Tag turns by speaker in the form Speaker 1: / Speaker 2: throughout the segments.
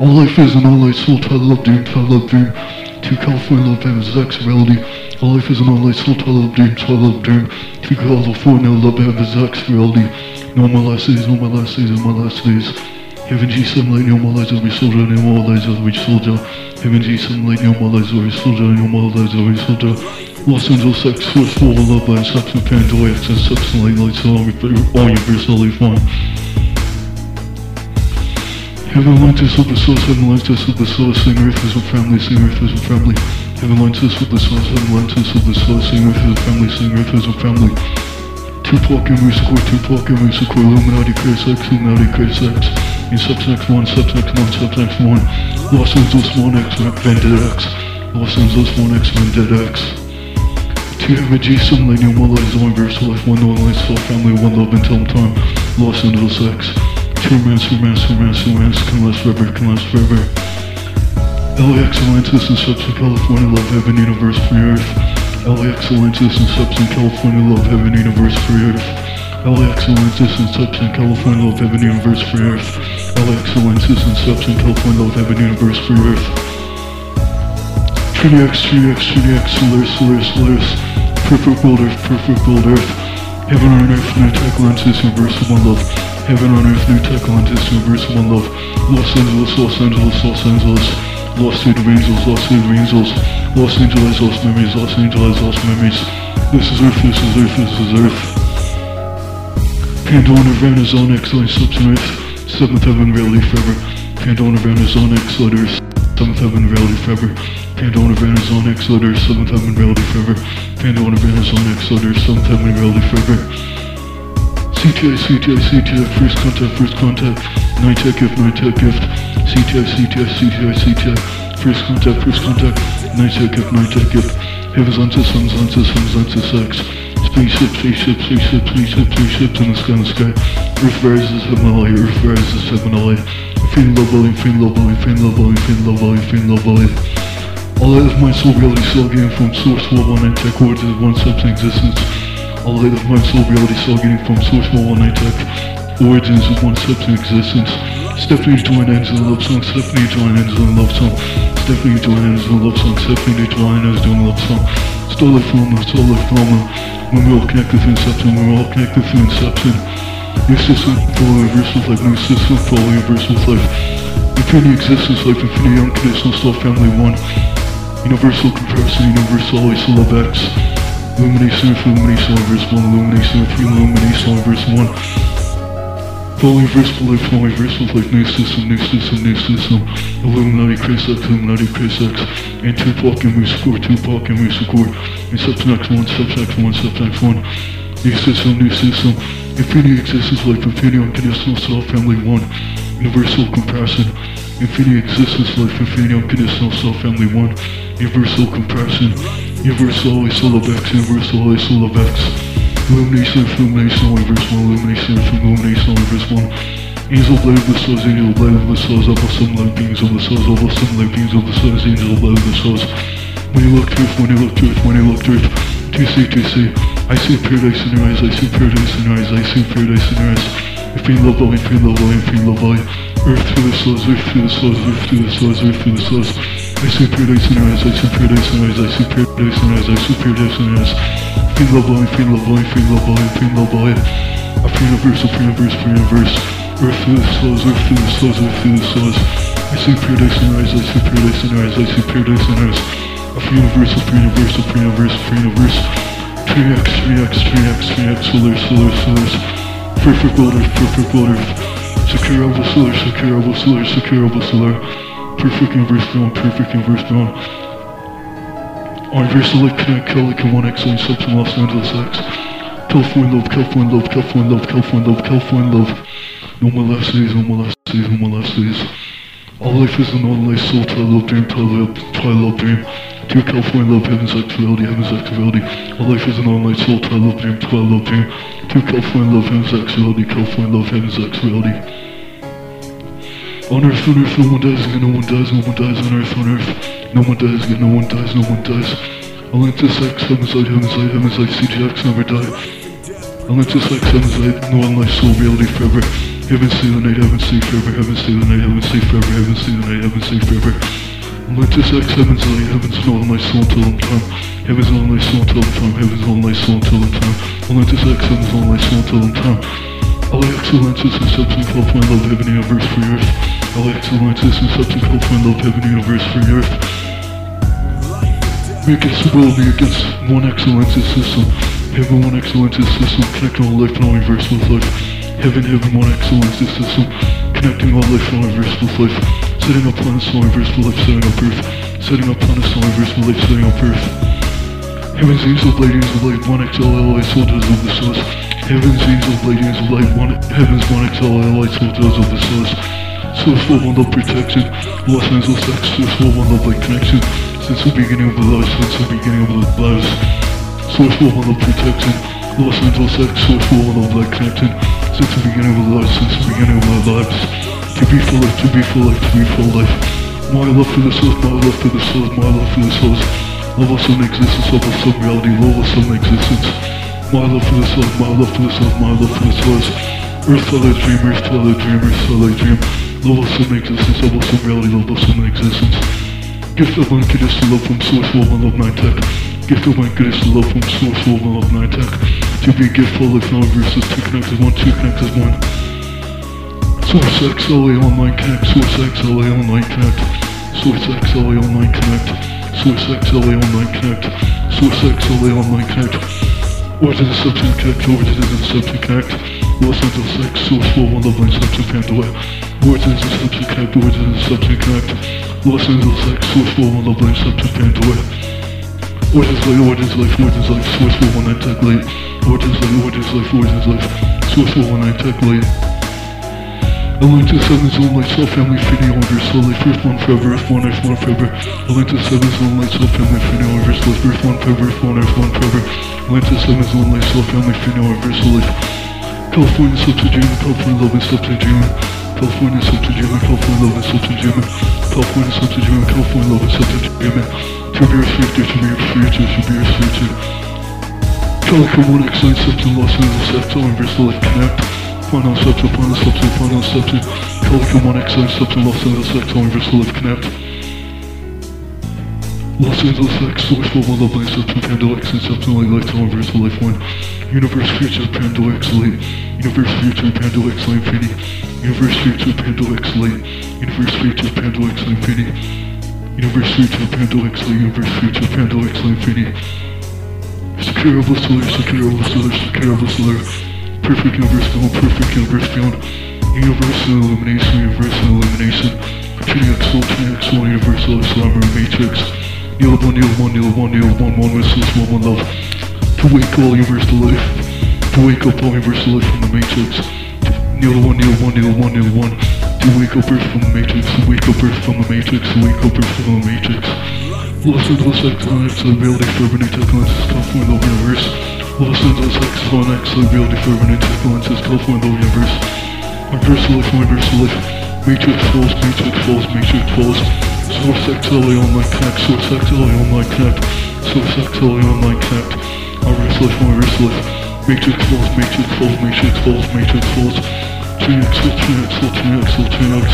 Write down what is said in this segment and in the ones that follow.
Speaker 1: All life is an all light soul, twilight love dream, twilight love dream. To California love heaven's X reality. All life is an all light soul, twilight love dream, twilight love dream. To California love heaven's X reality. No my last days, no my last days, no my last days. Heaven G sunlight, no my lives every soldier, no my lives every soldier. Heaven G sunlight, no my lives every soldier, no my lives every soldier. Los Angeles sex, source full of love by sex and Pandora, X and sex and light lights all universally fun. Heaven lines us with the source, heaven lines us with the source, sing earth is a family, sing earth is a family. Heaven lines us with the source, heaven lines us with the source, sing earth is a family, sing earth is a family. Tupac and Music Tupac and Music Illuminati Curse X, Illuminati Curse X. In Subtext 1, Subtext 1, Subtext 1. Los Angeles 1X, Vendetta X. Los Angeles 1X, Vendetta X. Two heaven some lady, one life is one verse, life, one no life, soul, family, one love until time. Los Angeles X. Two romance, romance, romance, romance, can last forever, can last forever. LAX Atlantis and Substance California, love heaven, universe, free earth. LAX Atlantis and Substance California, love heaven, universe, free earth. LAX Atlantis and Substance California, love heaven, universe, free earth. LAX Atlantis and Substance California, love heaven, universe, free earth. Trinity X, Trinity X, Trinity X, Solaris, Solaris, Solaris. Perfect world earth, perfect world earth. Heaven on earth, tech Atlantis, universe, one love. Heaven on earth, new tech Atlantis, universe, one love. Los Angeles, Los Angeles, Los Angeles. Lost state of angels, lost state of angels. Los Angeles, lost memories, Los Angeles, lost memories. This is earth, this is earth, this is earth. Pandora, Nirvana, X, Line, Substance Earth. Seventh heaven, reality forever. Pandora, Nirvana, X, letters. Seventh heaven, reality forever. Pandora, Nirvana, X, letters. Seventh heaven, reality forever. Pandora, Nirvana, X, letters. Seventh heaven, reality forever. CTI, CTI, CTI, first contact, first contact. Nine tech gift, nine tech gift. CTI, CTI, CTI, CTI. First contact, first contact. Nine tech gift, nine tech gift. Heavens unto suns, unto suns, unto sex. Spaceship, spaceship, spaceship, spaceship, spaceships in the sky, in the sky. Earth rises, heaven alive, earth rises, heaven alive. Feeling love volume, feeling love volume, feeling love volume, feeling love volume, feeling love volume. All light of my soul reality soul getting from source world one nine tech words is one substance existence. All of my soul reality soul getting from source world one nine tech origins of one substance existence. Stephanie join ends in a love song, Stephanie join ends in a love song. Stephanie join ends in a love song, Stephanie join ends doing a love song. Stole it from us, stole from us. When we're all connected through Inception, we're all connected through Inception. New system, full universal life, new system, full universal life. Infinity existence, life, infinity unconditional self, family one. Universal comparison, universal always love X. Illumination, illumination, universe one, illumination, illumination, universe one. Full universal life, full universal life, new system, new system, new system. Illuminati, Chris X, Illuminati, Chris X. And Tupac and Musicore, Tupac and Musicore. And Subtext 1, Subtext 1, Subtext 1. New system, new system. Infinity existence, life, infinity, unconditional self, family 1. Universal comparison. Infinity existence, life, infinity, unconditional self, family 1. Universal comparison. Universal always love X, universal always love X. Illumination, illumination, universe 1, illumination, illumination, universe 1. Angel blade of the stars, angel blade of the stars, of the sun, light beings of the stars, of the sun, light beings of the stars, angel blade of the stars. When you look to earth, when you look to earth, when you look to earth, to see, to see. I see paradise in your eyes, I see paradise in your eyes, I see paradise in your eyes. You love if you love if you love light. Earth through the stars, earth through the stars, earth through the stars, earth through the stars. I see paradise in your eyes, I see paradise in your eyes, I see paradise in your eyes, I see paradise in your eyes. Feel love light, feel love light, feel love light, feel love light. A free universe, a free universe, free universe. Earth through the stars, earth through the stars, earth through the stars. I see paradise in your eyes, I see paradise in your eyes, I see paradise in your eyes. A free universe, a free universe, a free universe, a free universe. 3x, 3x, 3x, 3x, solar, solar, solar. Perfect world earth, perfect world earth. Secure over solar, secure over solar, secure over solar. Perfect universe bound, perfect universe bound. Universal light connect, Calico 1X, line substance Los Angeles X. California love, California love, California love, California love, California love. No more last days, no more last days, no more last days. All life is an all life soul, twilight love dream, twilight twilight dream. Dear California love, heaven's X reality, heaven's X reality. All life is an all life soul, twilight love dream, twilight love dream. Dear California love, heaven's X reality, California love, heaven's X reality. On earth, on earth, no one dies, again, no one dies, no one dies on earth, on earth. No one dies, again, no one dies, no one dies. Atlantis X, heaven's light, heaven's light, heaven's light, CGX never die. Atlantis X, heaven's light, no one life, soul, reality forever. Heaven stay the night, heaven stay forever, heaven stay the night, heaven stay forever, heaven stay the night, heaven stay forever. Atlantis X, heaven's light, heaven's all my soul until I'm time. Heaven's all my soul until I'm time, heaven's all my soul until I'm time. Atlantis X, heaven's all my soul until I'm time. LAX Atlantis and substance called my love, heaven, universe, free earth. LAX Atlantis and substance called my love, heaven, universe, free earth. Against the world, me against one excellence system. Heaven, one excellence system, connecting all life and all universe with life. Heaven, heaven, one excellence system, connecting all life and all universe with life. Setting up planets, all universe with life, setting up earth. Setting up planets, all universe with life, setting up earth. Heaven's angels, ladies of light, one XLLI, soldiers of the source. Heaven's angels, ladies of light, one Heaven's one XLLI, soldiers of the source. Source for one love protection. Los Angeles X, source for one love light connection. Since the beginning of the lives, since the beginning of the lives. Source for one love protection. Los Angeles X, source for one love light connection. Since the beginning of the lives, since the beginning of our lives. To be for life, to be for life, to be for life. My love for the source, my love for the source, my love for the source. Love of some existence, love of some reality, love of some existence. My love for the source, my love for the source, my love for the source. Earth, fellow dream, earth, fellow dream, earth, fellow dream. Love of some existence, love of some reality, love of some existence. Gift of unconditional love from source, love and love nine tech. Gift of unconditional love from source, love and love nine tech. To be a gift for life, now versus two connect as one, two connect as one. Source X, LA Online Connect, Source X, LA Online Connect. Source X, LA Online Connect. Source X, LA Online Connect. Source X, LA Online Connect. Origin of Substance Connect, Origin of Substance Connect. Los Angeles X, Source 4, One Love Line, Substance Pandora. Origins of Substance Connect, Origin of Substance Connect. Los Angeles X, Source 4, One Love Line, Substance Pandora. Origins Life, Origins Life, Origins Life, Source 419 Tech Light. Origins Life, Origins Life, Origins Life, Source 419 Tech Light. Atlantis 7 Zone Light Soul Family Infinity Universe Soul Life Earth 1 Forever Earth 1 Earth 1 Forever. Atlantis 7 Zone Light Soul Family Infinity Universe Life Earth 1 Forever Earth 1 Earth 1 Forever. Atlantis 7 Zone Light Soul Family Infinity Universe Life California Subterranean California Love and Subterranean California Subterranean California Love and Subterranean California Subterranean California Love and Subterranean Tiberius Future Tiberius Future Tiberius Future Calico 1 Excellent Substance Los Angeles X Universe Life Connect Final substance, final substance, final substance. Calico 1 Excellent Substance, Los Angeles X, Universal Life Connect. Los Angeles X, Source for One Love Light Substance, Pandora and Substance Light Light, Universal Life 1. Universe Future, Pandora Light. Universe Future, Pandora Light Infinity. Universe Future, Pandora Light. Universe Future, Pandora Light Infinity. Universe Future, Pandora Light. Universe Future, Pandora Light Infinity. Secure of the solar, secure of the solar, secure of the solar. Perfect universe beyond, perfect universe beyond. Universal illumination, universal illumination. Tuning X, soul, tuning X, one universal slammer matrix. Kneel one, kneel one, kneel one, kneel one, one whistles, one, one love. To wake all universal life. To wake up all universal life from the matrix. Kneel one, kneel one, kneel one, kneel one. To wake up earth from the matrix, to wake up earth from the matrix, to wake up earth from the matrix. Los Angeles X, X, ability for urban technologies, California, the universe. Los Angeles X, X, ability for urban technologies, California, the universe. Universal life, universal life. Matrix falls, matrix falls, matrix falls. Source X, LA Online Connect, Source X, LA Online Connect. Source X, LA Online Connect. Universal life, universal life. Matrix falls, matrix falls, matrix falls, matrix falls. Train X, Train X, Train X, Train X,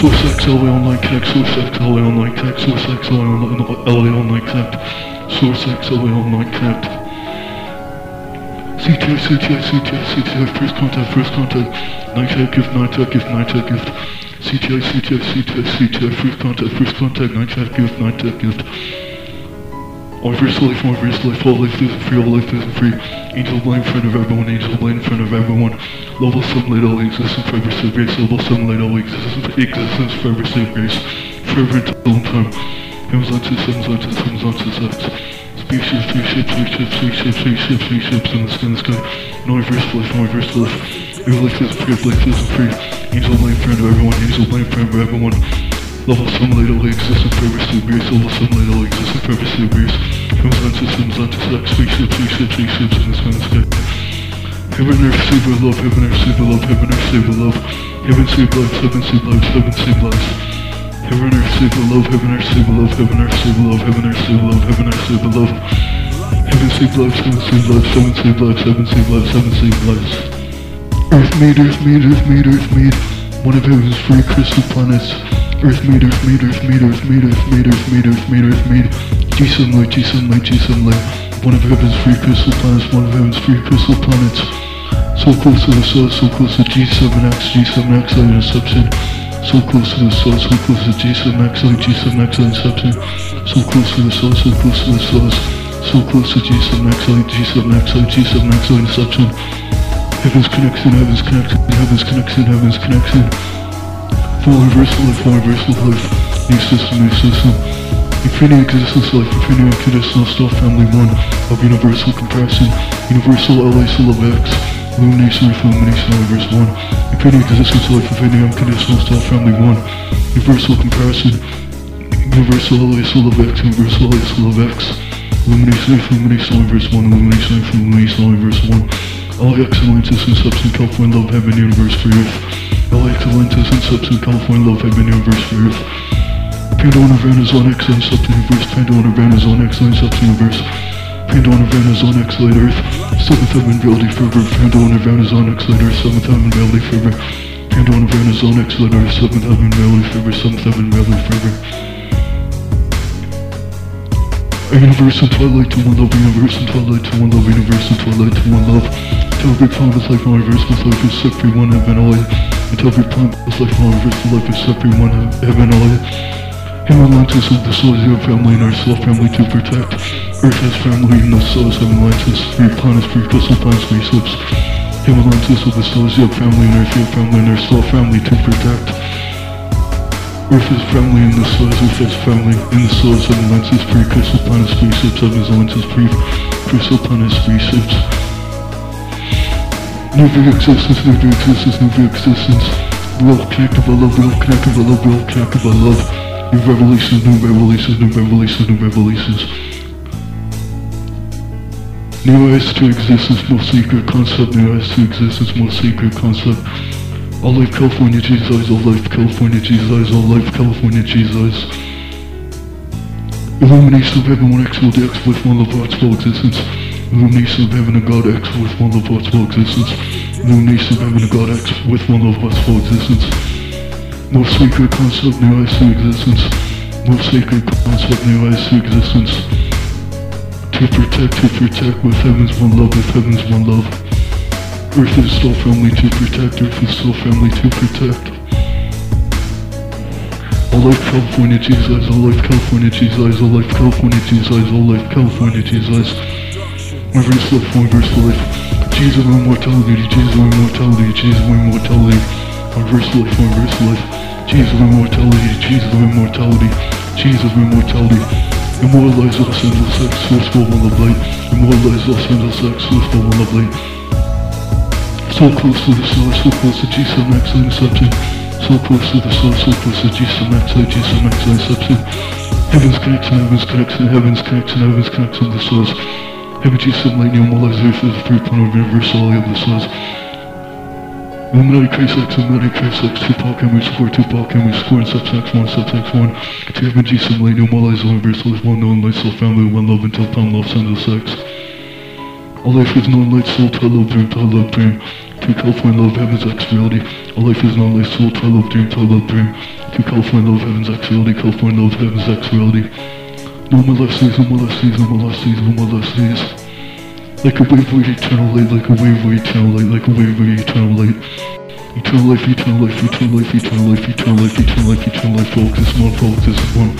Speaker 1: Source X, LA Online Connect, Source X, LA Online Connect, Source X, LA Online Connect, Source X, LA Online Connect. CTI, CTI, CTI, CTI, first contact, first contact. Night tech gift, night tech gift, night tech gift. CTI, CTI, CTI, CTI, first contact, first contact, night tech gift, night tech gift. All verse life, all verse life, all life isn't free, all life isn't free. Angel blind in front of everyone, angel blind in front of everyone. Level some light, all existence, forever save grace. Level some light, all existence, existence, forever save grace. Forever until time. Heavens unto heavens unto heavens unto sex. Spaceships, spaceships, spaceships, spaceships, spaceships, spaceships in the sky, in the sky. No reverse life, no reverse life. Your life isn't free, life isn't free. Angel in front of everyone, angel in front of everyone. Level light, all existence, forever save grace. Level some light, all existence, forever save grace. Heavens unto heavens unto sex. Spaceships, spaceships, spaceships in the sky, in the sky. Heaven earth our love, heaven earth our love, heaven earth our love. Heaven save lives, heaven save lives, heaven save lives. Heaven save our love, heaven save our love, heaven save our love, heaven save our love, heaven save our love. Heaven save lives, heaven save lives, heaven save lives, heaven save lives, heaven save lives. Earth made, Earth made, Earth made, Earth made. One of heaven's free crystal planets. Earth made, Earth made, Earth made, Earth made, Earth made, Earth made, Earth made, Earth made. G sunlight, G sunlight, G sunlight. One of heaven's free crystal planets. One of heaven's free crystal planets. So close to the source, so close to G7X, G7X light inception. So close to the source, so close to G7X light, G7X inception. So close to the source, so close to the source. So close to G7X light, G7X light, G7X inception. Heaven's connection, heaven's connection, heaven's connection, heaven's connection. Full universal life, full universal life. New system, new system. Infinity existence life, infinity unconditional star family one of universal comparison, universal LA of X, illumination with illumination universe one. Infinity existence life, infinity unconditional star family one, universal comparison, universal soul of X, universal soul of X, illumination illumination universe one, illumination with illumination universe one. All excellence is in substance, California love, heaven, universe, for earth. All excellence is in substance, California love, heaven, universe, for earth. Pandora Nirvana Zone X Line Substance Universe, Pandora Nirvana Zone X Line Substance Universe, Pandora Nirvana Zone X Light Earth, Seventh Heaven Reality Forever, Pandora Nirvana Zone X Light Earth, Seventh Heaven Reality Forever, Pandora Nirvana Zone X Light Earth, Seventh Heaven Reality Forever, Seventh Heaven Reality Forever. A universe and twilight to one love, universe and twilight to one love, universe and twilight to one love. To every planet with life, universe with life is set one heaven, all. Until every planet with life, universe with life is set one heaven, all. Human Atlantis of the your family and our soul family to protect. Earth has family and the souls of Atlantis. Three planets, three crystal planets, three ships. Human Atlantis of the your family and our your family and our soul family to protect. Earth is family and the souls Earth has family in the souls of Atlantis. Three crystal planets, three ships of Atlantis. Three crystal planets, three ships. New existence, new existence, new existence. All connected by love, all connected by love, all connected by love. New revelations, new revelations, new revelations, new revelations. New eyes to existence, most secret concept. New eyes to existence, most secret concept. All life, California, Jesus, all life, California, Jesus, all life, California, Jesus. Illumination of heaven, one X will the X with one love, heart's full existence. Illumination of heaven and God X with one love, heart's full existence. Illumination of heaven and God X with one love, heart's full existence. Most sacred concept, new eyes to existence. Most sacred concept, new eyes to existence. To protect, to protect with heaven's one love, with heaven's one love. Earth is still family to protect, Earth is still family to protect. All life California Jesus, all life California Jesus, all life California Jesus, all life California Jesus. Reverse life, reverse life. Jesus of immortality, Jesus of immortality, Jesus of immortality. Reverse life, reverse life. Jesus of immortality, Jesus of immortality, Jesus of immortality. Immortalize us in the sex, source for one of light. Immortalize us in the sex, source for one of light. So close to the source, so close to G7X inception. So close to the source, so close to G7X, G7X inception. Heaven's connection, heaven's connection, heaven's connection, heaven's connection, the source. Heaven G7 light, immortalize earth as a three-point of universality of the source. Illuminati Christ X, Illuminati Christ X, Tupac Image 4, Tupac Image 4, and Subsex 1, Subsex 1. To heaven G7 light, immortalize all universal is one known light, soul family, one love until time, love, sends us sex. All life is known light, soul, twilight, love, dream, twilight, love, dream. To California love, heaven's X reality. All life is known light, soul, twilight, love, dream, twilight, love, dream. To California love, heaven's X reality. California love, heaven's X reality. No more less seas, no more less seas, no more less seas, no more less seas. Like a wave of eternal light, like a wave of eternal light, like a wave of eternal light. Eternal life, eternal life, eternal life, eternal life, eternal life, eternal life, eternal life, all exists one, all exists one.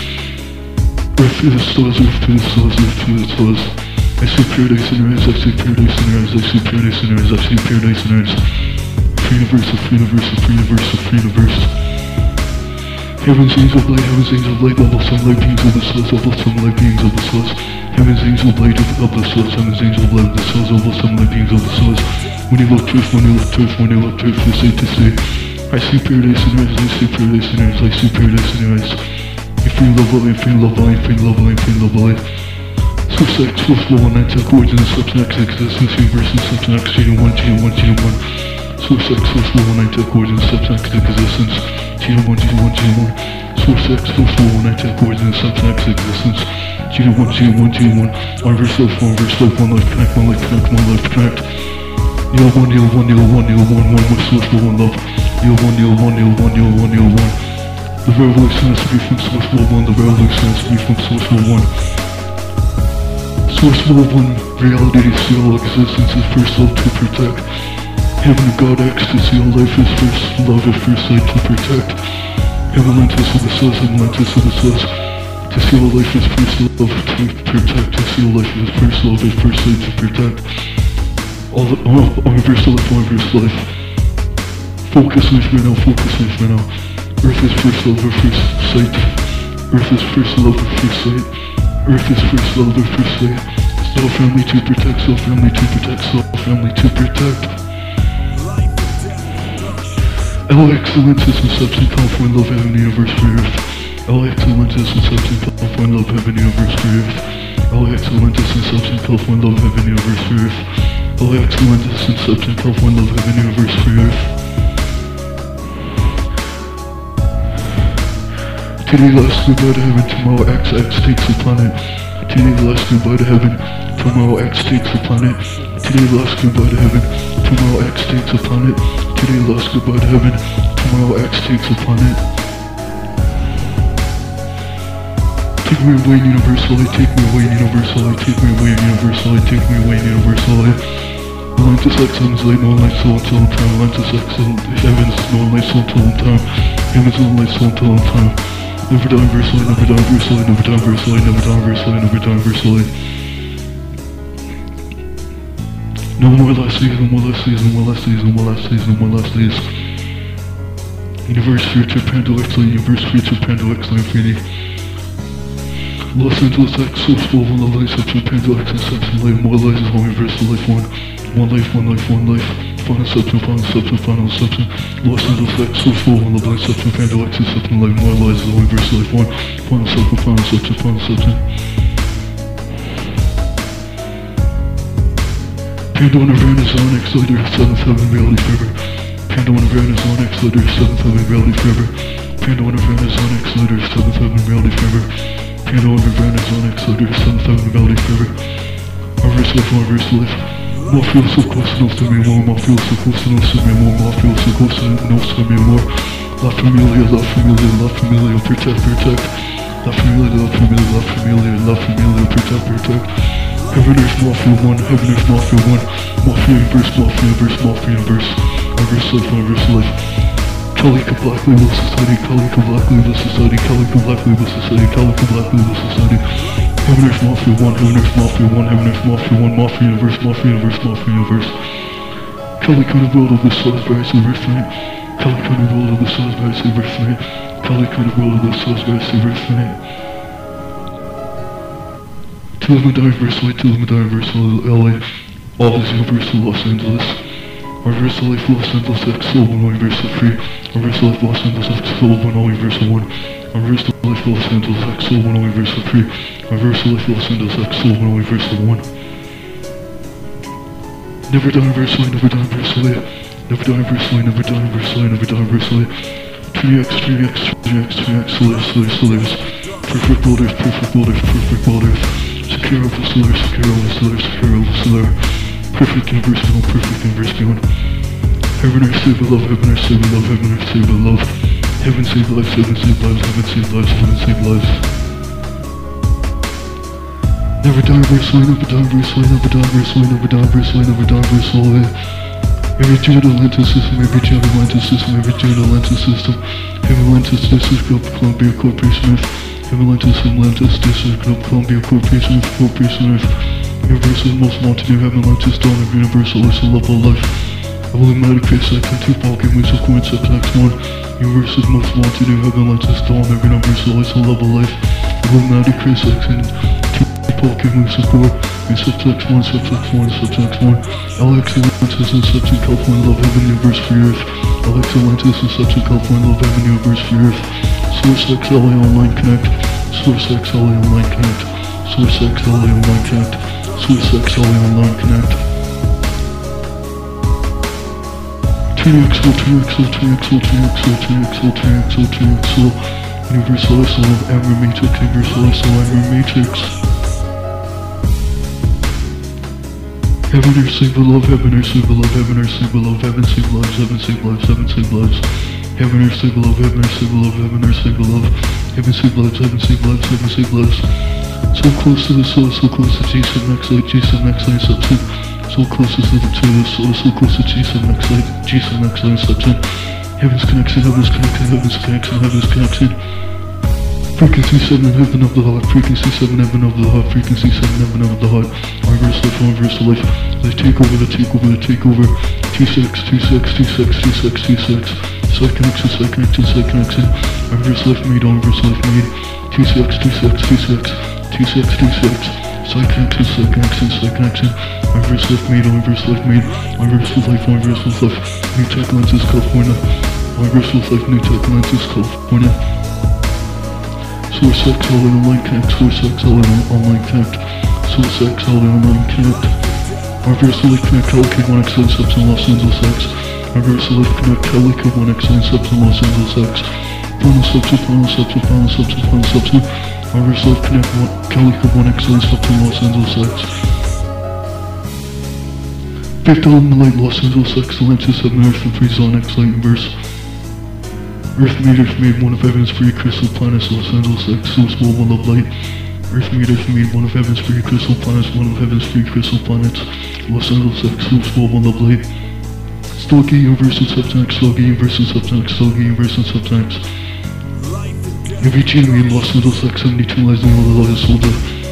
Speaker 1: Earth to the stars, earth to the stars, earth to the stars. I see paradise in your eyes, I see paradise in your eyes, I see paradise in your eyes, I see paradise in your eyes. Free universe, free universe, free universe, free universe. Heaven's angel of light, heaven's angel of light, level sunlight beings of the source, level sunlight beings of the source. Heaven's angel of light of the source, heaven's angel of light of the source, level sunlight beings of the source. When you look truth, when you look truth, when you look truth, you say to say. I see paradise in your eyes, I see paradise in your eyes, I see paradise in your eyes. If you love light, feel love light, feel love light, feel love light. So sex, so flow, and tech origin, substance existence, universe, and substance G1, G1, G1. So sex, so flow, and tech origin, substance existence, G1, G1, G1. So sex, so flow, and tech origin, substance existence, G1, G1, G1. One verse life, one verse life, one life connect, one life connect, one life connect. Yo one, yo one, yo one, yo one, one with source for one love. Yo one, yo one, yo one, yo one, yo one. The revolution has to be from source for one. The revolution has to be from source for one. Source for one. Reality all existence is first love to protect. Heaven God ecstasy, all life is first love at first sight to protect. Heaven Atlantis of the source, Atlantis of the source. To see all life is first love to protect. To see all life is first love at first sight to protect. All, the, all, all reverse life, all reverse life. Focus life right now, focus life right now. Earth is first love at first sight. Earth is first love at first sight. Earth is first love at first sight. Self family to protect, self family to protect, self family to protect. L excellences and substance California love heaven universe earth. L excellences and substance California love heaven universe earth. L excellences and substance California love heaven universe earth. L excellences and substance California love heaven universe earth. Today last goodbye to heaven, tomorrow XX takes the planet. Today last goodbye to heaven, tomorrow X takes the planet. Today last goodbye to heaven, tomorrow X takes the planet. Today last goodbye to heaven, tomorrow X takes the planet. Take me away, universally, take me away, universally, take me away, universally, take me away, universally. Atlantis excellence, light, no light, soul, until time. Atlantis excellence, heavens, no light, soul, until time. Heavens, no light, soul, until time. Never die versely, never die versely, never die versely, never die versely, never die versely. No more last season, more last season, more last season, more last season, more last season. Universe, future, Pandora, universe, future, Pandora, infinity. Los Angeles X, source full of love, exception, Pandora, exception, life, more life is one universal life, one. One life, one life, one life. Final exception, final exception, final. Los Angeles X, source full of love, exception, Pandora, exception, life, more life is one universal life, one. Final exception, final exception, final exception. Pandora Awareness on X 7th Heaven Reality Forever. Pandora Awareness on X 7th Heaven Reality Forever. Pandora Awareness on X 7th Heaven Reality Forever. Pandora Awareness on X 7th Heaven Reality Forever. Reverse life, reverse life. More feels so close enough to me more. More feels so close enough to me more. More feels so close enough to me more. La familia, la familia, la familia, protect, protect. La familia, la familia, la familia, la familia, protect, protect. Heaven Earth Mafia 1, Heaven Earth Mafia 1, Mafia Universe, Mafia Universe, Mafia Universe, Reverse Life, Reverse Life. Kalika Black Label Society, Kalika Black Label Society, Kalika Black Label Society, Kalika Black Label Society. Heaven Earth Mafia 1, Heaven Earth Mafia 1, Heaven Earth Mafia 1, Mafia Universe, Mafia Universe, Mafia Universe. The world of the by Silver Tonight. Kalika the world of the by Silver Tonight. Kalika the world of the die universally, to live and die LA, all is universal Los Angeles. Universal life Los Angeles X Soul One Universal Free. Universal life Los Angeles X Soul One All Universal One. Universal life Los Angeles X Soul One All Universal Free. Universal life Los Angeles X Soul One All Universal One. Never die universally, never die universally. Never die universally, never die universally, never die universally. 3x, 3x, 3x, 3x, slayers, slayers, slayers. Perfect builders, perfect builders, perfect builders. Secure over solar, secure over solar, secure over solar. Perfect universe beyond, perfect universe beyond. Heaven earth save love, heaven earth save love, heaven earth save love. Heaven save lives, heaven save lives, heaven save lives, heaven save lives. Never die versely, never die versely, never die versely, never die versely, never die versely. Every June Atlantis system, every June Atlantis system, every June Atlantis system. Heaven Atlantis District of Columbia Corporation Earth. Heaven Atlantis Atlantis District of Columbia Corporation Earth, Corporation Earth. Universal is most wanted to Heaven Atlantis Dawn of Universal is the love of life. I will Illuminati Face Second, Tupac and Music Coin Subtext 1. Universal is most wanted to Heaven Atlantis Dawn of Universal is the love of life. Illuminati Face Second, Tupac and Music Core. And subtext 1, subtext 1, subtext 1. Alex Atlantis and subtext California Love Heaven Universe for Earth. Alex Atlantis and subtext California Love Heaven Universe for Earth. Source X LA Online Connect. Source X LA Online Connect. Source X LA Online Connect. X LA Online Connect. TXL, TXL, TXL, TXL, TXL, TXL, TXL. Universal ISO of Amber Matrix, Universal ISO Amber Matrix. Heaven, earth, sleep below, heaven, earth, sleep below, heaven, earth, sleep below, heaven, sleep lives, heaven, sleep lives, heaven, sleep lives. Heaven, earth, sleep below, heaven, earth, sleep below, heaven, earth, sleep below. Heaven, sleep lives, heaven, sleep lives, heaven, sleep lives. So close to the source, so close to G7 next light, G7 next light, substance. So close to the, source, so close to G7 next light, G7 next light, substance. Heaven's connection, heaven's connection, heaven's connection, heaven's connection. Frequency 7 in heaven of the heart, frequency 7 heaven of the heart, frequency 7 heaven of the heart. Reverse life, reverse life. They take over, they take over, they take over. T6, T6, T6, T6, T6. Side connection, side connection, side connection. Reverse life made, on reverse life made. T6, T6, T6, T6, T6. Side connection, side connection, side connection. Reverse life made, on reverse life made. Reverse with life, on reverse with life. New tech lenses, California. Reverse with life, new tech lenses, California. Source X all in online connect, Source X all in online connect, Source X all in online connect. Reverse Life Connect, Calico 1 X subs in Los Angeles X. Reverse Life Connect, Calico 1 X subs in Los Angeles X. Final subs, final subs, final subs, final subs. Reverse Life Connect, Calico 1 X subs in Los Angeles X. Fifth element light, Los Angeles Atlantis, 7 Earth, and 3 Zone X, light inverse. Earth meters made one of heaven's free crystal planets, Los Angeles X, so small, one of light. Earth meters made one of heaven's free crystal planets, one of heaven's free crystal planets, Los Angeles X, so small, one of light. Stargate Universe and Subtext, Stargate Universe and Subtext, Stargate Universe and Subtext. MVG made Los Angeles X, 72 lies in all the lies soldier.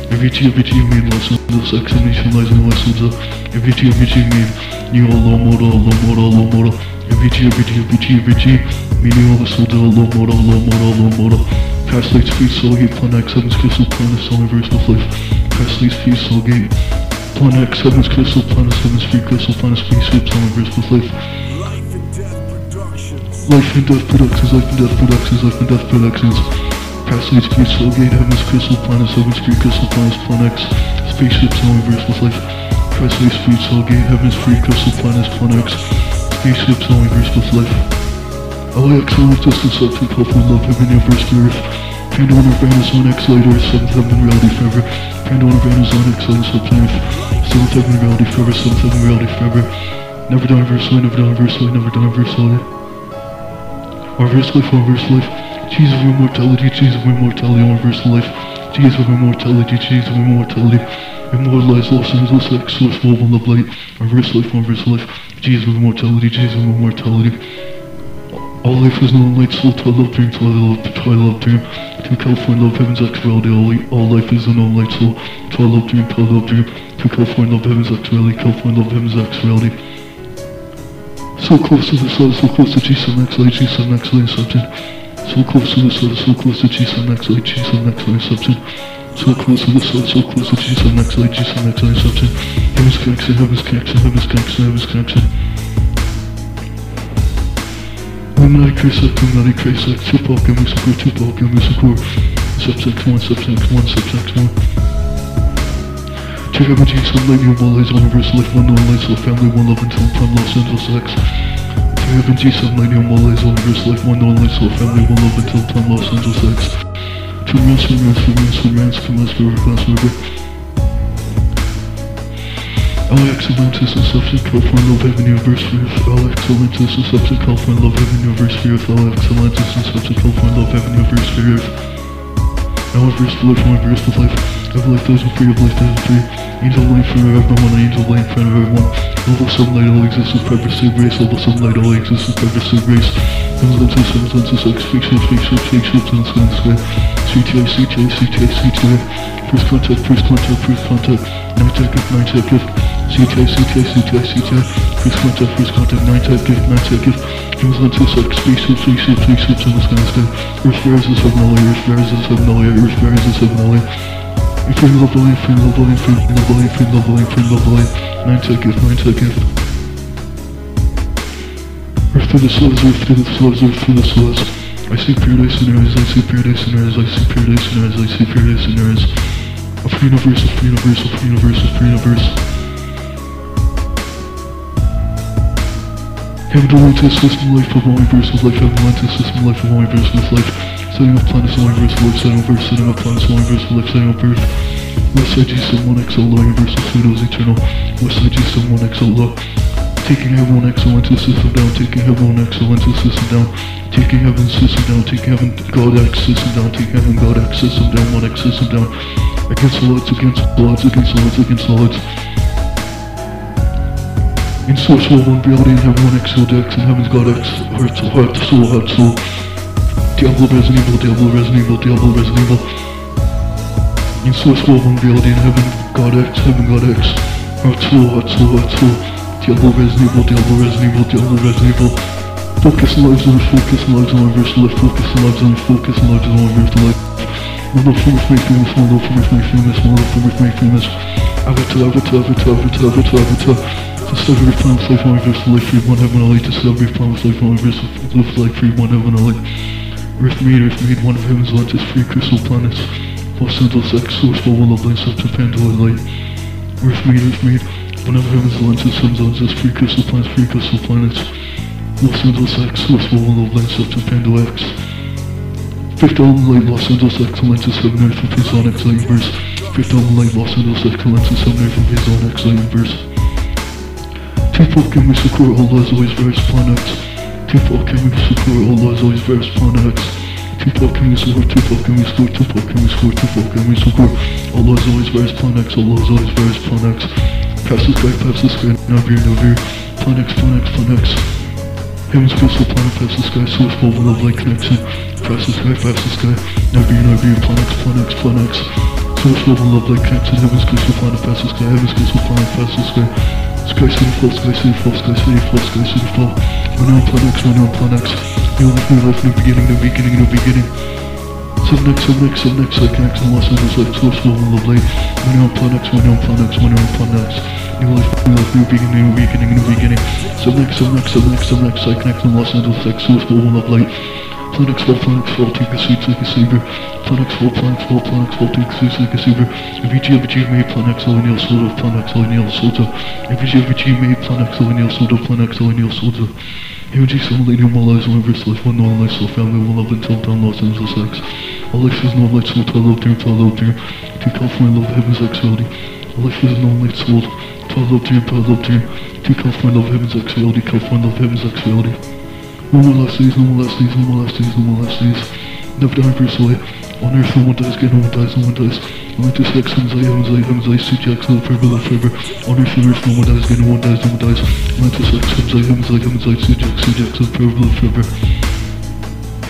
Speaker 1: MVG, MVG made Los Angeles X, 72 lies in all the soldier. MVG, MVG made New Low Model, Low Model, Low Model. MVG, MVG, MVG, MVG. Meaning all the soldier, low model, low model, low model. Past lights, feed, Soulgate, Plan X, Heaven's Crystal, Planet, Soul, Universe with Life. Past lights, feed, Soulgate, Plan X, Heaven's Crystal, Planet, Heaven's Free Crystal, Planet, Space, Ship, Soul, Universe with Life.
Speaker 2: Life and Death Productions,
Speaker 1: Life and Death Productions, Life and Death Productions. Past feed, Soulgate, Heaven's Crystal, Planet, Heaven's Free Crystal, Planet, Plan X, Spaceship, Soul, Universe with Life. Past feed, Soulgate, Heaven's Free Crystal, Planet, Plan X, Spaceship, Soul, Universe with Life. LAX Earth Distance Up to California Love Heaven Universe Earth Pandora Vanus on X Later 7th Heaven Reality Forever. Pandora Vanus on X Later Sub Earth. 7th Heaven Reality Forever 7th Heaven Reality Forever. Never die Versely, never die Versely, never die Reverse life, reverse life Jesus of immortality, Jesus of immortality, reverse life Jesus of immortality, Jesus of immortality Immortalized Los Angeles X Source Mobile Love Light life, reverse life Jesus of immortality, Jesus of immortality all life is known light, soul, to love, dream, to love, to love, dream, to California love, heaven's actuality. All, all life is known light, soul, to love, dream, to love, dream, to California love, heaven's actuality. California love, heaven's actuality. So close to the sun, so close to G7X light, G7X light, substance. So close to the sun, so close to G7X light, G7X light, substance. So close to the sun, so close to G7X light, G7X light, substance. Heaven's connection, heaven's connection, heaven's connection, heaven's connection. Illuminati Crescent, Illuminati Crescent, Tupac, Gummy Support, Tupac, Gummy Support, Subsex 1, Subsex 1, Subsex 1. Check out my G, Sun, Light, New One, Lights, One, Reverse, Life, One, No Lights, Love, Family, One, Love, Until Time, Los Angeles, X. My G, Sun, Light, New One, Lights, One, Reverse, Life, One, No Lights, Love, Family, One, Love, Until Time, Los Angeles, X. Two rounds, two rounds, two rounds, two rounds, come on, spirit, class, river. LX Atlantis and Substance California Love Heaven Universe Earth LX Atlantis and Substance California Love Heaven Universe Earth LX Atlantis and Substance California Love Heaven Universe Earth Now reverse the life, now reverse the life Of is free, of life that is free Angel light in front of everyone, angel light in front of everyone Level sunlight, all existence, purpose, save race Level sunlight, all existence, purpose, save race Heaven's lenses, heaven's lenses, X, fake ships, fake ships, fake ships, the sky, sky CTI, CTI, CTI, CTI First contact, first contact, first contact Night tech gift, night tech gift CTI, CTI, CTI, CTI First contact, first contact, night tech gift, night tech gift Heaven's lenses, X, spaceship, spaceship, spaceships, in the sky, in the sky Earth rises, heaven, all Earth rises, heaven, all Earth rises, heaven, all Infinite love line, infinite love line, infinite love line, infinite love line, infinite love line. Nine tech gift, nine gift. Earth through the slurs, earth through the slurs, earth through the slurs. I see paradise in eyes, I see paradise in eyes, I see paradise in eyes, I see paradise in eyes. A free universe, a free universe, a free universe, a free universe. Heaven Atlantis, system life of multiverse with life, Heaven Atlantis, system life of multiverse with life. Setting up planets, multiverse with life, setting up Earth, setting up planets, multiverse with life, setting up Earth. Westside G71XL Law, Universal Pseudos Eternal. Westside G71XL Law. Taking heaven excellence system down, taking heaven excellence system down, taking heaven system down, taking heaven God X system down, taking heaven God X system down, one X system down, against the odds, against the odds, against the odds, against the odds. In source world one reality in heaven one X, X, and heaven's God X, heart, heart, soul, heart, soul. Diablo Resident Evil, Diablo Resident Evil, Diablo Resident Evil. In source one reality in heaven, God X, heaven God X, heart, soul, heart, soul, heart, soul. Diablo Resident Evil, Diablo Resident Evil, Diablo Resident Evil. Focus lives on focus lives on reverse life, focus lives on the focus lives on reverse life. One love for make famous, one love for make famous, one love for make famous. Avatar, avatar, avatar, avatar, avatar, avatar. Just every planet's life on reverse life, free one heaven light. Just every planet's life on live life, free one heaven and Earth made, Earth made, one of heaven's lunches, free crystal planets. Los Angeles X, source, bubble, love, light, substance, Pandora, light. Earth made, Earth made. Whenever heaven's lenses, sun's lenses, free crystal planets, free crystal planets. Los Angeles X, source, bubble, love, light, substance, Pandora X. Fifth element light, Los Angeles X, lenses, seven earth, and phase on X, light verse. Fifth element light, Los Angeles X, lenses, seven earth, and phase on X, light verse. Two-fold chemical secure, all laws always verse, plan X. Two-fold chemical secure, all laws always verse, plan X. Two-fold chemical secure, two-fold chemical secure, two-fold chemical secure, two-fold chemical secure. All laws always verse, plan X, all laws always verse, plan X. Pass the sky, pass the sky, now veer, now veer. Plan X, plan X, plan X. Heaven's crystal planet, pass the sky, source, ball, love, light connection. Pass the sky, pass the sky, now veer, now veer. Plan X, plan X, plan X. Source, ball, love, light connection. Heaven's crystal planet, pass the sky, heaven's crystal planet, pass the sky. Sky city fall, sky city fall, sky city fall, sky city fall. When on plan X, when on plan X. New life, new life, new beginning, new beginning, new beginning. X, seven X, like X, and Los Angeles, like source, ball, love, light. When on plan X, when on plan X, when on plan X. New life, new life, new beginning, new beginning, new beginning. Seven X, seven X, like X, and Los Angeles, like source, ball, love, light. X, fall, plan X, take a seat. Plan X, fall, plan X, fall, plan take a seat, take a saber. VG, VG, made plan X, O'Neill, soda, plan X, O'Neill, soda. VG, VG, made plan X, O'Neill, soda, plan X, O'Neill, soda. Some lady, one lives, one verse, life, one non life, soul, family, one love, until down, Los Angeles, X. All life is no light, soul, twelve, love, dream, twelve, love, dream. To California, love, heaven's actuality. All life is no light, soul, twelve, love, dream, twelve, love, dream. To California, love, heaven's actuality. California, love, heaven's actuality. No more last days, no more last days, no more last days, no more last days. Never die verse away. On earth, no one dies, get no one dies, no one dies. No one dies, X, heaven's eye, heaven's eye, heaven's eye, see Jackson, live forever, live forever. On earth, on earth, no one dies, get no one dies, no one dies. No one dies, X, heaven's eye, heaven's eye, heaven's eye, see Jackson, see Jackson, live forever, live forever.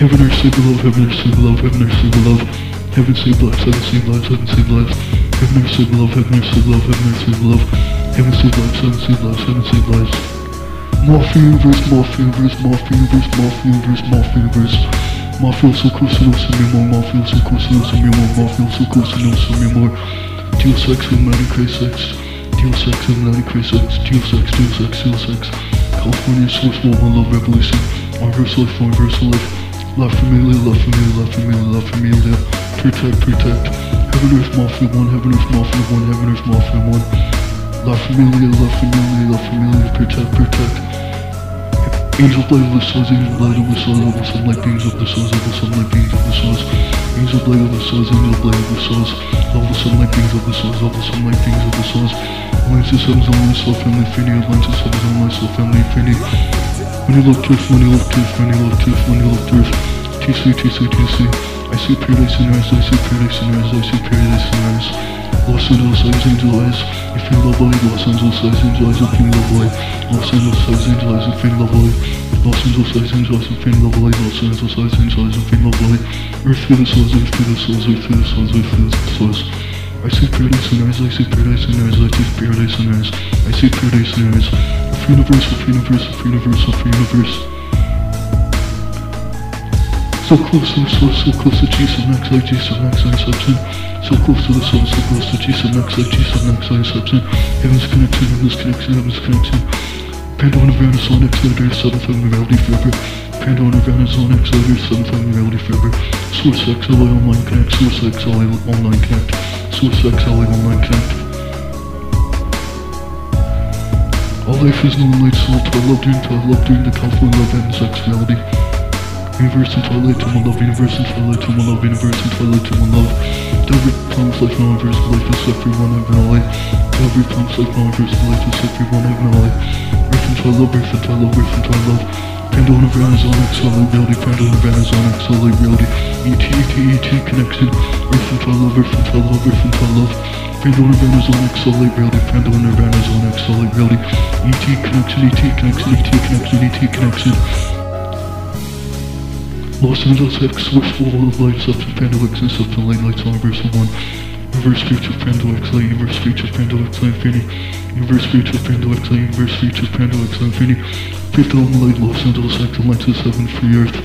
Speaker 1: Heaven earth, save below, heaven earth, save below, heaven earth, save below. Heaven save lives, heaven save lives, heaven save lives. Heaven earth, save below, heaven earth, save below, heaven earth, save below. Heaven save lives, heaven save lives, heaven save lives. Morph universe, morph universe, morph universe, morph universe, morph universe. Morph feels so close to know some more, morph feels so close to know some more, morph feels so close to know some more. Deal sex, Illuminati, crazy sex. Deal sex, Illuminati, crazy sex. Deal sex, deal sex, deal sex. California source, one love revolution. Reverse life, reverse life. Love familia, love familia, love familia, love familia. Protect, protect. Heaven, earth, mafia one, heaven, earth, mafia one, heaven, earth, mafia one. La familia, la familia, la familia, protect, protect. Angel blade of the souls, angel blade of the of the sunlight beings of the of the sunlight beings of the souls. Angel blade of the souls, angel blade of the of the sunlight beings of the of the sunlight beings of the souls. Alliance systems, alliance soul, family, infinity, alliance systems, alliance soul, family, infinity. When you to earth, when you to earth, when you to earth, when you to earth. TC, TC, TC. I see paradise in your eyes, I see paradise in your eyes, I see paradise in your eyes. Los Angeles eyes, angel eyes, if you love light. Los Angeles eyes, angel eyes, if you love light. Los Angeles eyes, angel eyes, if you love light. Los Angeles eyes, angel eyes, if you love light. Los Angeles eyes, angel eyes, if you love light. Earth through the souls, earth through the souls, earth through the souls, earth through the souls. I see paradise in eyes, I see paradise in eyes, I see paradise in eyes, I see paradise in eyes. Of universe, of universe, of universe, of universe. So close to the source, so close to Jesus next, like Jesus next, like substance. So close to the source, so close to Jesus next, like Jesus next, like substance. Heaven's connection, heaven's connection, heaven's connection. Pandora Nirvana, Soul Next, Letter, Seventh Heaven, Reality Forever. Pandora Nirvana, Soul Next, Letter, Seventh Heaven, Reality Forever. Source X, LA Online Connect, Source X, LA Online Connect. Source X, LA Online Connect. All life is no light soul, to I love during, to I love during the California love ends, X reality. Universe and twilight to my love, universe and twilight to my love, universe and twilight to my love. Every promise life, no universe, life is everyone I've been alive. Every promise life, no universe, life is everyone I've been alive. Earth and twilight, earth and twilight, earth and twilight. Pandora Amazonic, solid reality, Pandora Amazonic, solid reality. ET, ET, ET connection. Earth and twilight, earth and twilight, earth and twilight. Pandora Amazonic, solid reality, Pandora Amazonic, solid reality. ET connection, ET connection, ET connection, ET connection. Los Angeles X, Swift Wall of Light, Substance, Panda X, and Substance Light, Lights on Universal 1. Universe Future, Panda Light, Universe Future, Panda Light, Infinity. Universe Future, Panda Light, Universe Future, Panda Light, Infinity. Fifth Element Light, Los Angeles X, Atlantis 7, Free Earth.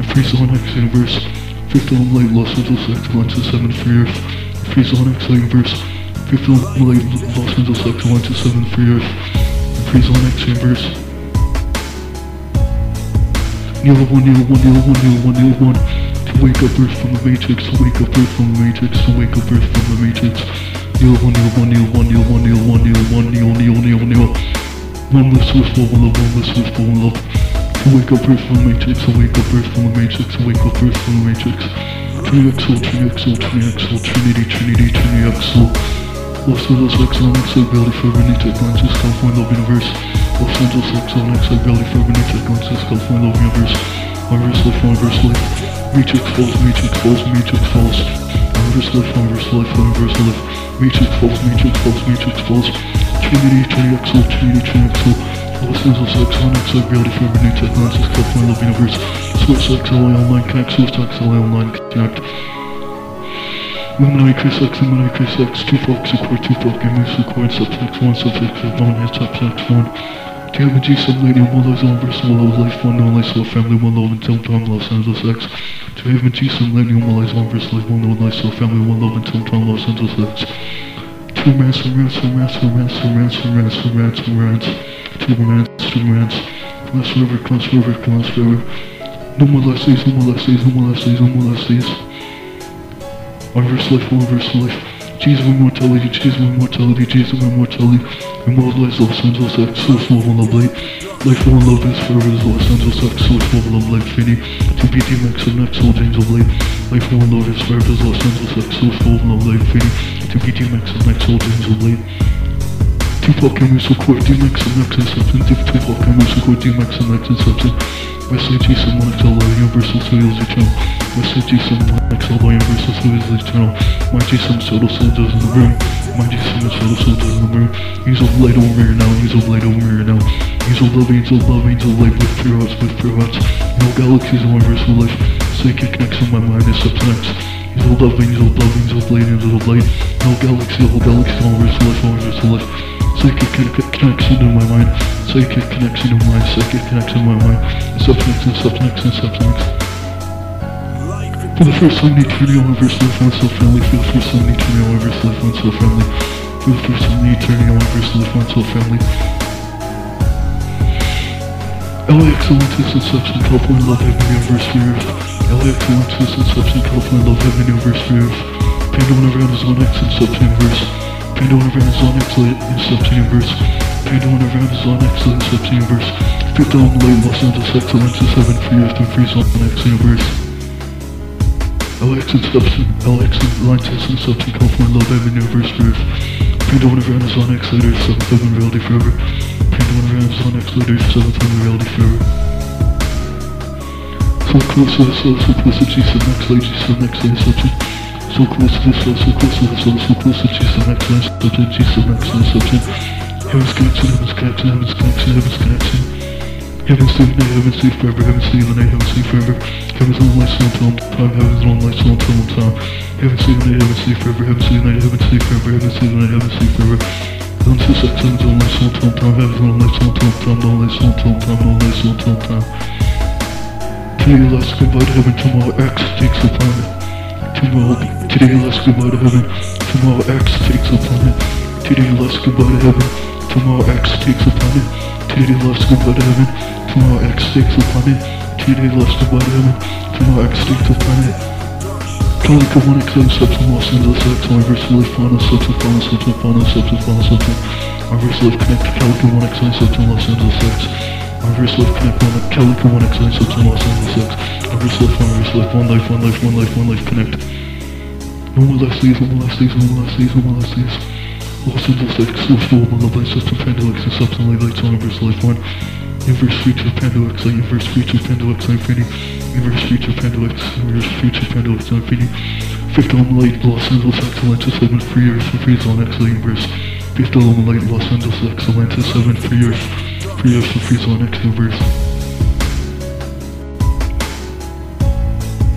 Speaker 1: And Free X, Universe. Fifth Element Light, Los Angeles X, Atlantis 7, Free Earth. Free Zone X, Light, Universe. Fifth Element Light, Los Angeles X, Atlantis 7, Free Earth. And Free Zone X, Universe. Kneel one, kneel one, kneel one, kneel one, kneel one. To wake up Earth from the Matrix, to wake up Earth from the Matrix, to wake up Earth from the Matrix. Kneel one, kneel one, kneel one, kneel one, kneel one, kneel one, kneel, kneel, kneel, kneel. One less with one love, one less with one love. To wake up Earth from the Matrix, to wake up Earth from the Matrix, to wake up Earth from the Matrix. Trinity XL, Trinity XL, Trinity Trinity, Angeles X on X, Ability for Benita, Atlantis, California, Love Universe. Los Angeles X on X, Ability for Benita, Atlantis, California, Love Universe. Universe Life, Universe Life. Matrix Falls, Matrix Falls, Matrix Falls. Universe Life, Universe Life, Universe Life. Matrix Falls, Matrix Falls, Matrix Falls. Trinity, Trinity XL, Trinity, Trinity XL. Los Angeles X on X, Ability for Benita, Atlantis, California, Love Universe. Swiss XLA Online Connect, Swiss XLA Online Connect. Illuminati Chris X, Illuminati Chris X, 2 Fox, Support, 2 Fox, Gaming, Support, Subtext 1, Subtext 1, and Subtext 1. TMG, Subladium, One Life, One Verse, One Love, Life, One No Life, Soul Family, One Love, Until Time, Los Angeles X. TMG, Subladium, One Life, One Verse, Life, One No Life, Soul Family, One Love, Until Time, Los Angeles X. Two romance, romance, romance, romance, romance, romance, romance, romance. Two romance, two romance. Class forever, class forever, class forever. No more less days, no more less days, no more less days, no more less days. One verse life, one verse life. Jesus of immortality, Jesus of immortality, Jesus of immortality. Immortalized Los Angeles X, source of love light. Life one love is forever is Los Angeles X, source of love light, Finny. To the max of next soul, James of light. Life one love is forever is Los Angeles X, source of love light, Finny. To the max of next soul, James of light. Tupac and Musa Court, D-Max and Max and Substance. Tupac and Musa Court, D-Max and Max and Substance. Wesley G. Simon XL, Universal Studios Eternal. Wesley G. Simon XL, Universal Studios Eternal. My G. Simon Total Soldiers in the room. My G. Simon Total Soldiers in the room. Use of light over here now, use of light over here now. Use of love, angel, love, angel, light with pure hearts, with pure hearts. No galaxies, universal life. Psychic connection, my mind is substance. Use of love, angel, love, angel, light, angel, of light. No galaxy, no galaxy, universal life, universal life. Psychic con- connection to my mind. Psychic connection to my mind, psychic connection to my mind. Substance and substance and substance. For the first time in eternity, I'll one self family. For the first time in eternity, I'll one self family. For the first time in eternity, I'll one self family. LA Excellences and Substance California Love Heaven Universe for Earth. LA Excellences and Substance California Love Heaven Universe for Earth. Pandora Amazon X and Substance Universe. Pandora Amazon X Light and Substance Universe. Pandora Amazon X Light and Substance Universe. Fifth Element Light Los Angeles Excellence Excellences Heaven Free Earth and Free Zone X Universe. LX and Substance, LX and Atlantis and Substance California Love Heaven Universe for Earth. Pandora Amazon X Light Earth Seventh Heaven Reality Forever. Pandora Amazon X Light Earth Seventh Heaven Reality Forever. So close to the soul, so close to Jesus, next light, Jesus, next light, subject. So close to the soul, so close to the soul, so close to Jesus, next light, subject, Jesus, next light, subject. Heaven's connection, heaven's connection, heaven's connection, heaven's connection. Heaven's the night, heaven's through forever, heaven's through the night, heaven's through forever. Heaven's on light, soul, until time, heaven's on light, soul, until time. Heaven's through night, heaven's through forever, heaven's the night, heaven's through forever, heaven's the night, heaven's through forever. Heaven's through sex, heaven's on light, soul, until time, heaven's on light, soul, until time, no light, soul, until time, no light, soul, until time. Today let's goodbye to heaven, tomorrow X takes the planet. Tomorrow, today let's goodbye to heaven, tomorrow X takes the planet. Today let's goodbye to heaven, Tomorrow X takes a planet, TD loves to blood heaven. Tomorrow X takes a planet, TD loves to blood heaven. Tomorrow X takes the planet. Totally could want to claim steps and lost into the sex. My verse life, final steps and final steps and final steps and final steps. My verse life connect to Calico 1x, 9 steps and lost into the. My verse life connect one Calico 1x, 9 steps and Los Angeles. the sex. My verse life, my verse life, one life, one life, one life, one life connect. No more last days, One last days, One last days, One last days. Lost in this X, lost all my love, I said to Pando and subsequently lights on inverse life one. Inverse future Pando X, I inverse future Pando X, I'm fading. Inverse future Pando inverse future Pando X, I'm fading. Fifth element light, Los Angeles X, 7, 3 years, and freeze on X, I inverse. Fifth element light, Los Angeles X, 7, 3 years, 3 years, and freeze on X, inverse.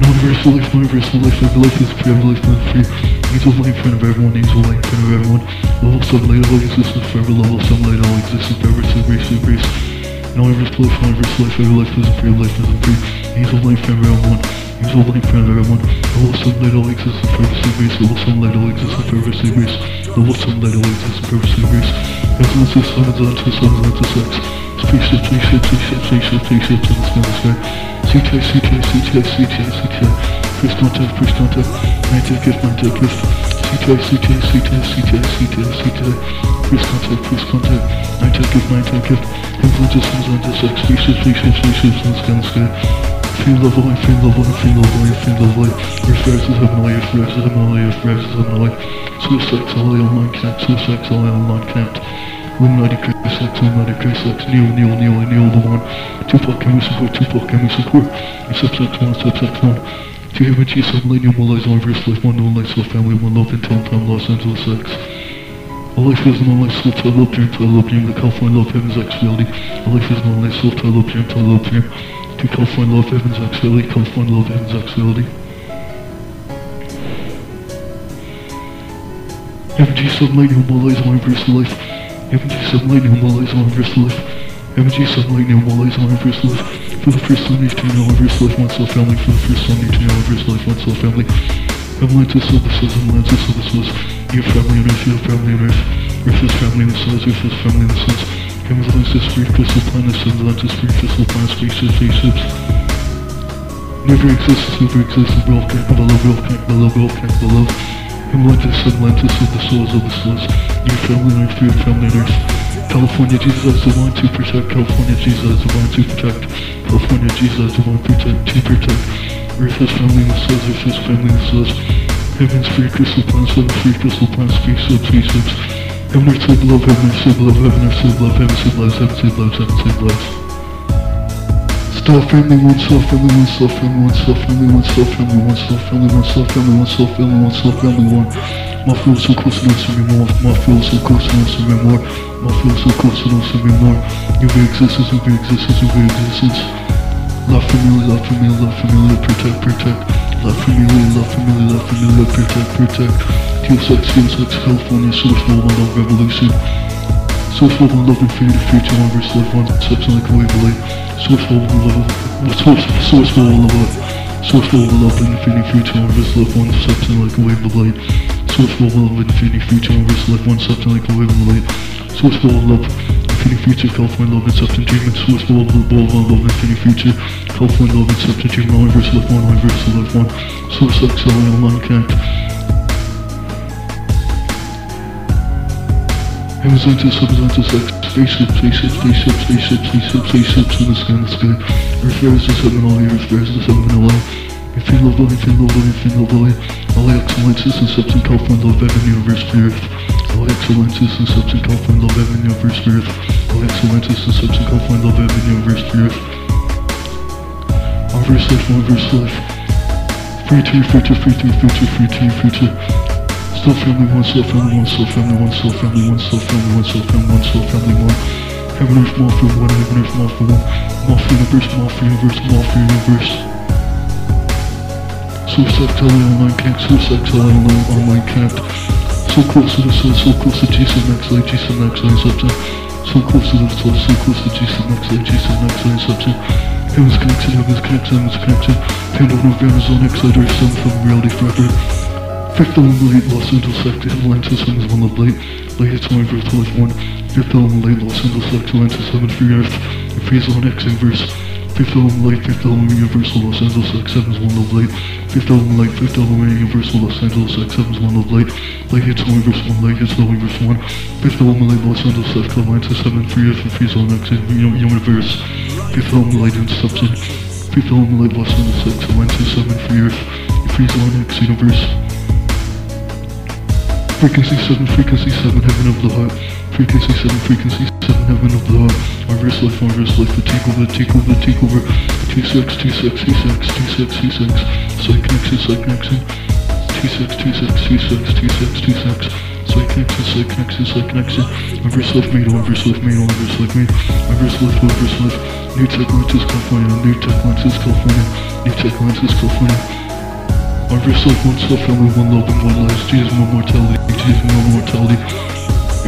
Speaker 1: Universal life, Universal life, life is free, life is free. Angel light in front of everyone, angel light in front of everyone. Level 7 light, all existence forever, level 7 light, all existence forever, so grace, so grace. No universal life, no universal life, every life is free, every life is free. Angel light in front of everyone, angel light in front of everyone. Level 7 light, all existence forever, so grace, level 7 light, all existence forever, so grace. Level 7 light, all existence forever, so grace. On to summons on to sex. Spaceship, spaceship, spaceship, spaceship, spaceship, in the sky, the sky. CTI, CTI, CTI, CTI, CTI. Chris Hunter, Chris Hunter, Mantis, Chris Hunter, Chris CJ, CJ, CJ, CJ, CJ, CJ, Chris Hunter, Chris Hunter, Mantis, Chris Hunter, Chris Influences, Influences, X, Species, Species, Species, Skin, Feel the void, feel the void, feel the void, feel the void. Refreshes of my life, refreshes of my life, refreshes of my life. Suicide, all online connect, suicide, all online connect. Illuminati Grace X, Illuminati Grace X, Neil, Neil, Neil, Neil, the one. Tupac, can we support, Tupac, can we support? Subsex 1, Subsex 1. To heaven, G, Millennium, one lies, one verse, life, one, one life, soul, family, one love, until time, Los Angeles X. All life is one life, soul, to love, dream, to love, dream, the California love, heaven's X reality. All life is one life, soul, to love, dream, to love, dream. To California love, heaven's X reality, California love, heaven's X reality. Heaven, G, Millennium, one lies, one verse, life. Heaven G sunlight and all eyes on verse life. Heaven G sunlight and all eyes on verse life. For the first time, to know verse life, one soul family. For the first time, to know verse life, one soul family. Atlantis of the source, Atlantis of the source. Your family on earth, your family on earth. Earth is family in the stars, earth is family in the suns. Heaven's Atlantis, free crystal planets, Atlantis, free crystal planets, spaceships, spaceships. Never exists, never exists, real connect, below, real connect, below, real connect, below. Atlantis, Atlantis of the souls of the souls. Your family on earth, your family on earth. California, Jesus is the one to protect. California, Jesus is the one to protect. California, Jesus is the one protect, to protect. Earth is family the souls, earth is family the souls. Heaven's free crystal planets, heaven free crystal planets, spaceships, spaceships. Heaven earth love, heaven earth love, heaven earth save love, heaven save lives, heaven save lives, heaven save lives. Star family, one soul family, one soul family, one soul family, one soul family, one soul family, one soul family, one soul family, one soul family, one. My feel so close enough to me more. My feel so close enough to me more. My feel so close enough to me more. Your very existence, your very existence, your very existence. Love family, love family, love family, protect, protect. Love family, love family, love family, protect, protect. Teal sex, California, source for one love revolution. Source one love infinity, future one verse life, one steps like a wave of light. Source one love, source, source one love, source one love infinity, future one verse life, one steps like a wave of light. Source one love infinity, future one verse life, one steps like a wave of. Source one love, infinity, future, California love, and substance dream, source for one love, love, infinity, future, California love, and substance dream, one verse life, one, one verse life, one. Source X, L, online connect. horizontal, horizontal, spaceships, spaceships, spaceships, spaceships, spaceships, in the sky, in the sky. Earth bears the seminole, Earth bears the seminole. Infinite void, infinite void, infinite void. All excellences and subs in California, love heaven, universe, earth. All excellences and subs in California, love heaven, universe, earth. All excellences and subs in California, love heaven, universe, earth. One verse life, one verse life. Free to, free to, free to, free to, free to, free to. Soul family, one soul family, one soul family, one soul family, one soul family, one soul family, one soul family, one. Heaven earth, for one, heaven earth, for one. For universe, for universe, for universe. Suicide LA online camp, Suicide LA online, online camp. So close to the soul, so close to Jesus next light, Jesus next light, substance. So close to the soul, so close to Jesus next light, Jesus next light, substance. Heaven's connected, heaven's connected, heaven's connected. Pandora, Amazon, X, Light, Earth, seventh of reality forever. Fifth Element Late Los Angeles Act Atlantis and is one of late. Late time verse was one. Fifth Element Late Los Angeles Act Atlantis seven three earth. And phase on X inverse. Fifth Element Late, Fifth Element Universal Los Angeles Act seven is one of late. Fifth Element Late, Fifth Element Universal Los Angeles Act seven is one of late. Late hits only verse one. Late hits only verse one. Fifth Element Late Los Angeles Act Atlantis seven three earth. And phase on X universe. Fifth Element Late Inception. Fifth Element Late Los Angeles Act Atlantis seven three earth. Freeze on X universe. Frequency 7, frequency 7, heaven of the heart. Frequency 7, frequency 7, heaven of the heart. Reverse life, reverse life, the takeover, the takeover, the takeover. T6, T6, T6, T6, T6. Psych nexus, psych nexus. T6, T6, T6, T6, T6. Psych nexus, psych nexus, psych nexus. Reverse life, made, reverse life, made, reverse life, made. Reverse life, reverse life. New tech lenses, California. New tech lenses, California. New tech lenses, California. Reverse life, one self, family, one love, and one life. Jesus, one mortality. Jesus, one mortality.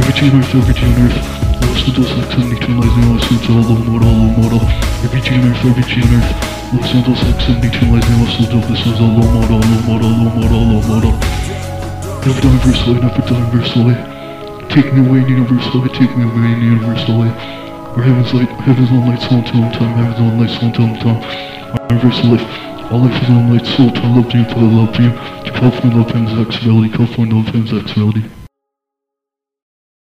Speaker 1: Every G on earth, every G on earth. Lost the dos X and neutralizing lost into all low model, low model. Every G on earth, every G on earth. Lost the dos X and neutralizing lost the dos. This was a low model, low model, low model, low model. Never die universally, never die universally. Take me away in universal light, take me away in universal. Or heaven's light, heaven's on light, soul until time, heaven's on light, soul until time. Universal life. All life is on light, soul, time, love dream, father, love dream. California love times X reality, California love times X reality.